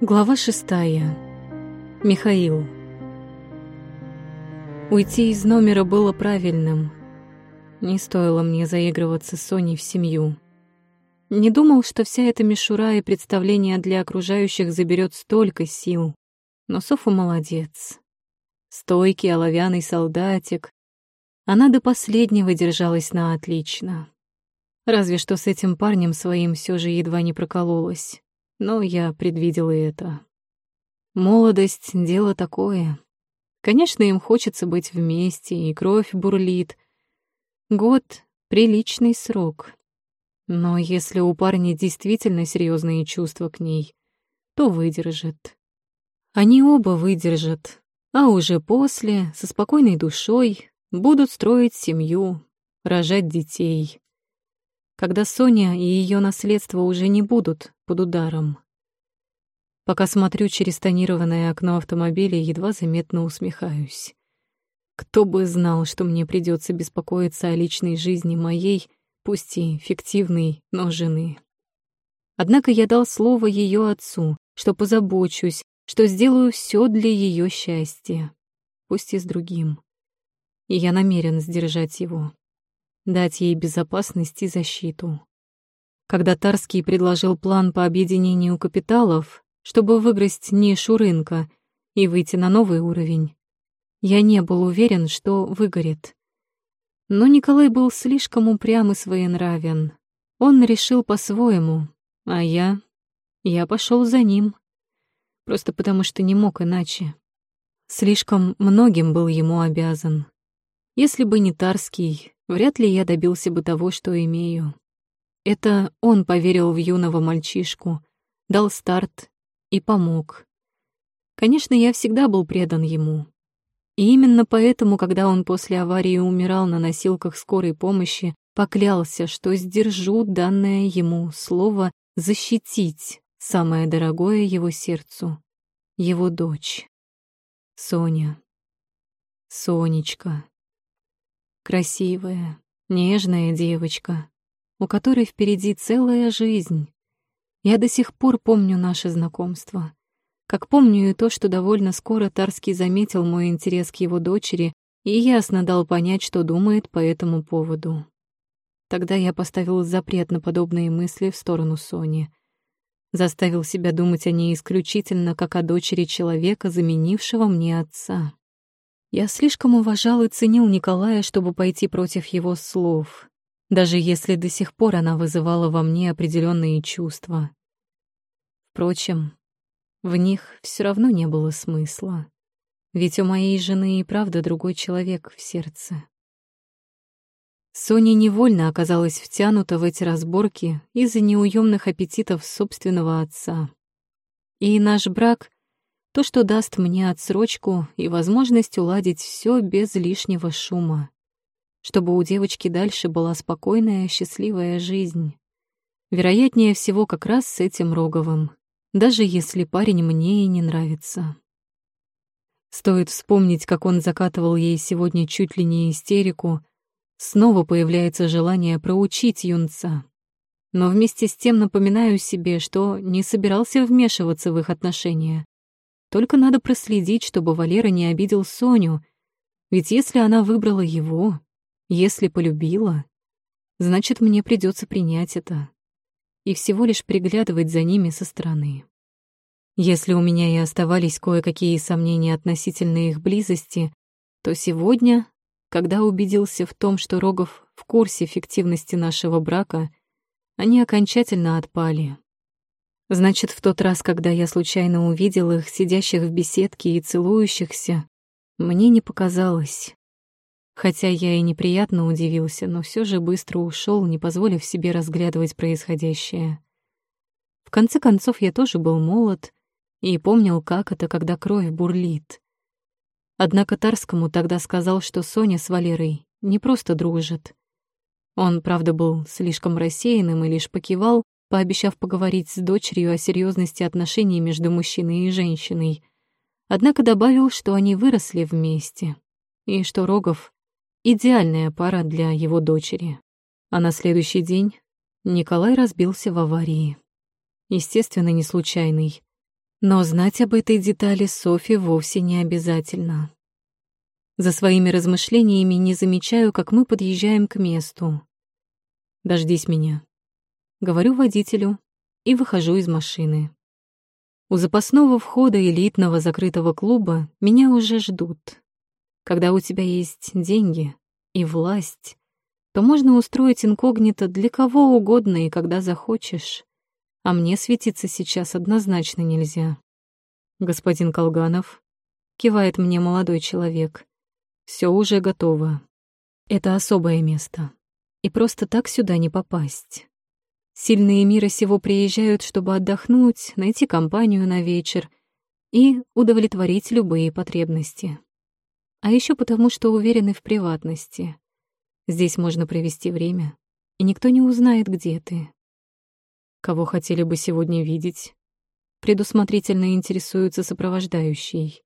Глава шестая. Михаил. Уйти из номера было правильным. Не стоило мне заигрываться с Соней в семью. Не думал, что вся эта мишура и представление для окружающих заберет столько сил. Но Софа молодец. Стойкий оловянный солдатик. Она до последнего держалась на отлично. Разве что с этим парнем своим все же едва не прокололась. Но я предвидела это. Молодость — дело такое. Конечно, им хочется быть вместе, и кровь бурлит. Год — приличный срок. Но если у парня действительно серьезные чувства к ней, то выдержит. Они оба выдержат, а уже после, со спокойной душой, будут строить семью, рожать детей когда Соня и ее наследство уже не будут под ударом. Пока смотрю через тонированное окно автомобиля, едва заметно усмехаюсь. Кто бы знал, что мне придется беспокоиться о личной жизни моей, пусть и фиктивной, но жены. Однако я дал слово ее отцу, что позабочусь, что сделаю все для ее счастья, пусть и с другим. И я намерен сдержать его дать ей безопасность и защиту. Когда Тарский предложил план по объединению капиталов, чтобы выиграть нишу рынка и выйти на новый уровень, я не был уверен, что выгорит. Но Николай был слишком упрям и своенравен. Он решил по-своему, а я... Я пошел за ним. Просто потому, что не мог иначе. Слишком многим был ему обязан. Если бы не Тарский, вряд ли я добился бы того, что имею. Это он поверил в юного мальчишку, дал старт и помог. Конечно, я всегда был предан ему. И именно поэтому, когда он после аварии умирал на носилках скорой помощи, поклялся, что сдержу данное ему слово защитить самое дорогое его сердцу, его дочь. Соня. Сонечка. Красивая, нежная девочка, у которой впереди целая жизнь. Я до сих пор помню наше знакомство. Как помню и то, что довольно скоро Тарский заметил мой интерес к его дочери и ясно дал понять, что думает по этому поводу. Тогда я поставил запрет на подобные мысли в сторону Сони. Заставил себя думать о ней исключительно как о дочери человека, заменившего мне отца. Я слишком уважал и ценил Николая, чтобы пойти против его слов, даже если до сих пор она вызывала во мне определенные чувства. Впрочем, в них все равно не было смысла, ведь у моей жены и правда другой человек в сердце. Соня невольно оказалась втянута в эти разборки из-за неуемных аппетитов собственного отца. И наш брак то, что даст мне отсрочку и возможность уладить все без лишнего шума. Чтобы у девочки дальше была спокойная, счастливая жизнь. Вероятнее всего, как раз с этим Роговым, даже если парень мне и не нравится. Стоит вспомнить, как он закатывал ей сегодня чуть ли не истерику, снова появляется желание проучить юнца. Но вместе с тем напоминаю себе, что не собирался вмешиваться в их отношения, только надо проследить, чтобы Валера не обидел Соню. Ведь если она выбрала его, если полюбила, значит, мне придется принять это и всего лишь приглядывать за ними со стороны. Если у меня и оставались кое-какие сомнения относительно их близости, то сегодня, когда убедился в том, что Рогов в курсе эффективности нашего брака, они окончательно отпали. Значит, в тот раз, когда я случайно увидел их, сидящих в беседке и целующихся, мне не показалось. Хотя я и неприятно удивился, но все же быстро ушел, не позволив себе разглядывать происходящее. В конце концов, я тоже был молод и помнил, как это, когда кровь бурлит. Однако Тарскому тогда сказал, что Соня с Валерой не просто дружат. Он, правда, был слишком рассеянным и лишь покивал, пообещав поговорить с дочерью о серьезности отношений между мужчиной и женщиной. Однако добавил, что они выросли вместе, и что Рогов — идеальная пара для его дочери. А на следующий день Николай разбился в аварии. Естественно, не случайный. Но знать об этой детали Софи вовсе не обязательно. За своими размышлениями не замечаю, как мы подъезжаем к месту. «Дождись меня», — говорю водителю и выхожу из машины. У запасного входа элитного закрытого клуба меня уже ждут. Когда у тебя есть деньги и власть, то можно устроить инкогнито для кого угодно и когда захочешь. А мне светиться сейчас однозначно нельзя. Господин Колганов, кивает мне молодой человек, все уже готово. Это особое место. И просто так сюда не попасть. Сильные мира сего приезжают, чтобы отдохнуть, найти компанию на вечер и удовлетворить любые потребности. А еще потому, что уверены в приватности. Здесь можно провести время, и никто не узнает, где ты. Кого хотели бы сегодня видеть? Предусмотрительно интересуется сопровождающий.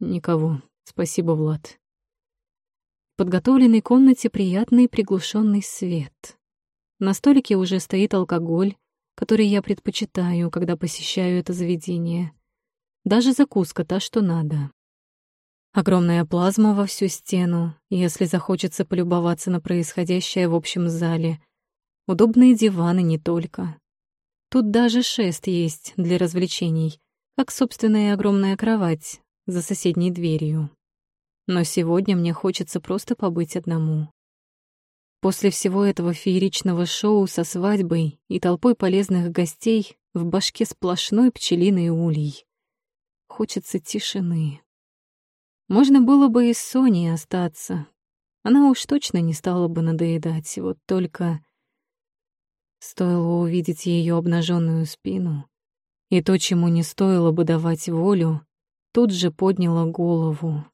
Никого. Спасибо, Влад. В подготовленной комнате приятный приглушенный свет. На столике уже стоит алкоголь, который я предпочитаю, когда посещаю это заведение. Даже закуска та, что надо. Огромная плазма во всю стену, если захочется полюбоваться на происходящее в общем зале. Удобные диваны не только. Тут даже шест есть для развлечений, как собственная огромная кровать за соседней дверью. Но сегодня мне хочется просто побыть одному. После всего этого фееричного шоу со свадьбой и толпой полезных гостей в башке сплошной пчелиный улей. Хочется тишины. Можно было бы и с Соней остаться. Она уж точно не стала бы надоедать, вот только... Стоило увидеть ее обнаженную спину, и то, чему не стоило бы давать волю, тут же подняла голову.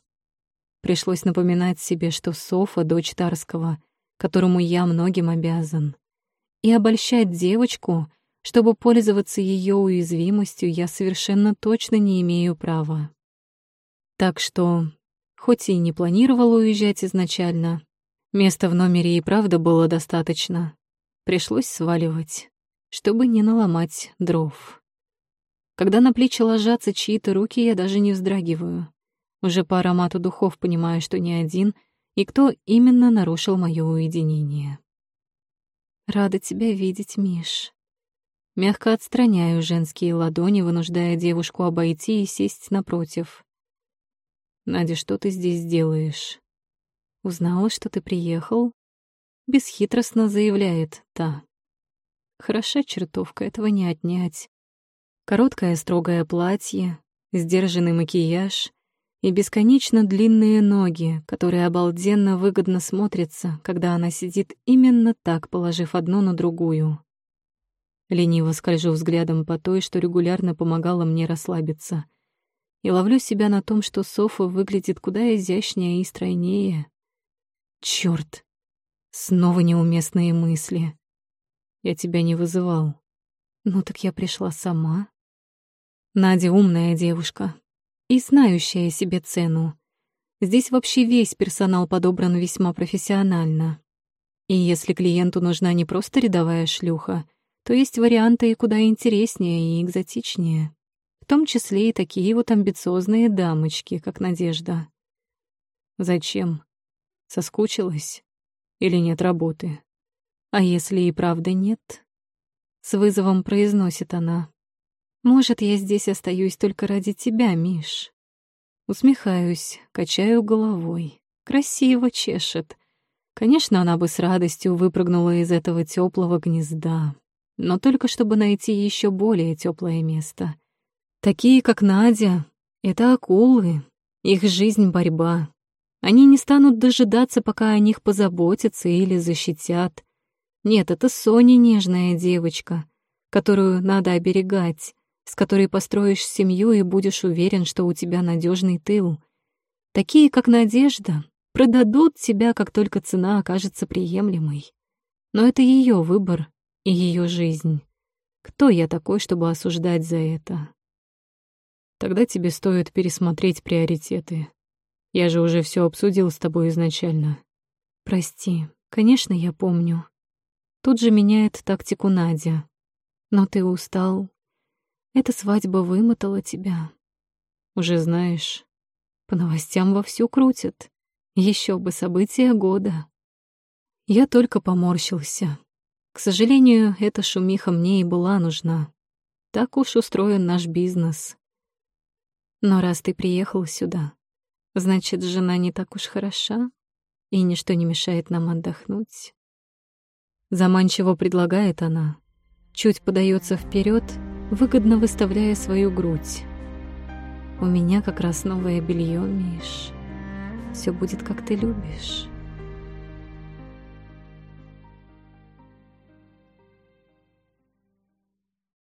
Пришлось напоминать себе, что Софа — дочь Тарского — которому я многим обязан. И обольщать девочку, чтобы пользоваться ее уязвимостью, я совершенно точно не имею права. Так что, хоть и не планировала уезжать изначально, места в номере и правда было достаточно. Пришлось сваливать, чтобы не наломать дров. Когда на плечи ложатся чьи-то руки, я даже не вздрагиваю. Уже по аромату духов понимаю, что не один — и кто именно нарушил моё уединение. «Рада тебя видеть, Миш». Мягко отстраняю женские ладони, вынуждая девушку обойти и сесть напротив. «Надя, что ты здесь делаешь?» «Узнала, что ты приехал?» Бесхитростно заявляет та. Хороша чертовка, этого не отнять. Короткое строгое платье, сдержанный макияж, и бесконечно длинные ноги, которые обалденно выгодно смотрятся, когда она сидит именно так, положив одну на другую. Лениво скольжу взглядом по той, что регулярно помогала мне расслабиться, и ловлю себя на том, что Софа выглядит куда изящнее и стройнее. Чёрт! Снова неуместные мысли. Я тебя не вызывал. Ну так я пришла сама. Надя умная девушка, и знающая себе цену. Здесь вообще весь персонал подобран весьма профессионально. И если клиенту нужна не просто рядовая шлюха, то есть варианты и куда интереснее и экзотичнее. В том числе и такие вот амбициозные дамочки, как Надежда. Зачем? Соскучилась? Или нет работы? А если и правда нет? С вызовом произносит она. Может, я здесь остаюсь только ради тебя, Миш. Усмехаюсь, качаю головой. Красиво чешет. Конечно, она бы с радостью выпрыгнула из этого теплого гнезда, но только чтобы найти еще более теплое место. Такие, как Надя, это акулы. Их жизнь — борьба. Они не станут дожидаться, пока о них позаботятся или защитят. Нет, это Соня нежная девочка, которую надо оберегать, с которой построишь семью и будешь уверен, что у тебя надежный тыл. Такие, как Надежда, продадут тебя, как только цена окажется приемлемой. Но это ее выбор и ее жизнь. Кто я такой, чтобы осуждать за это? Тогда тебе стоит пересмотреть приоритеты. Я же уже все обсудил с тобой изначально. Прости, конечно, я помню. Тут же меняет тактику Надя. Но ты устал, Эта свадьба вымотала тебя. Уже знаешь, по новостям вовсю крутят. Еще бы события года. Я только поморщился. К сожалению, эта шумиха мне и была нужна. Так уж устроен наш бизнес. Но раз ты приехал сюда, значит, жена не так уж хороша, и ничто не мешает нам отдохнуть. Заманчиво предлагает она, чуть подается вперед, выгодно выставляя свою грудь. У меня как раз новое белье, Миш. Все будет, как ты любишь.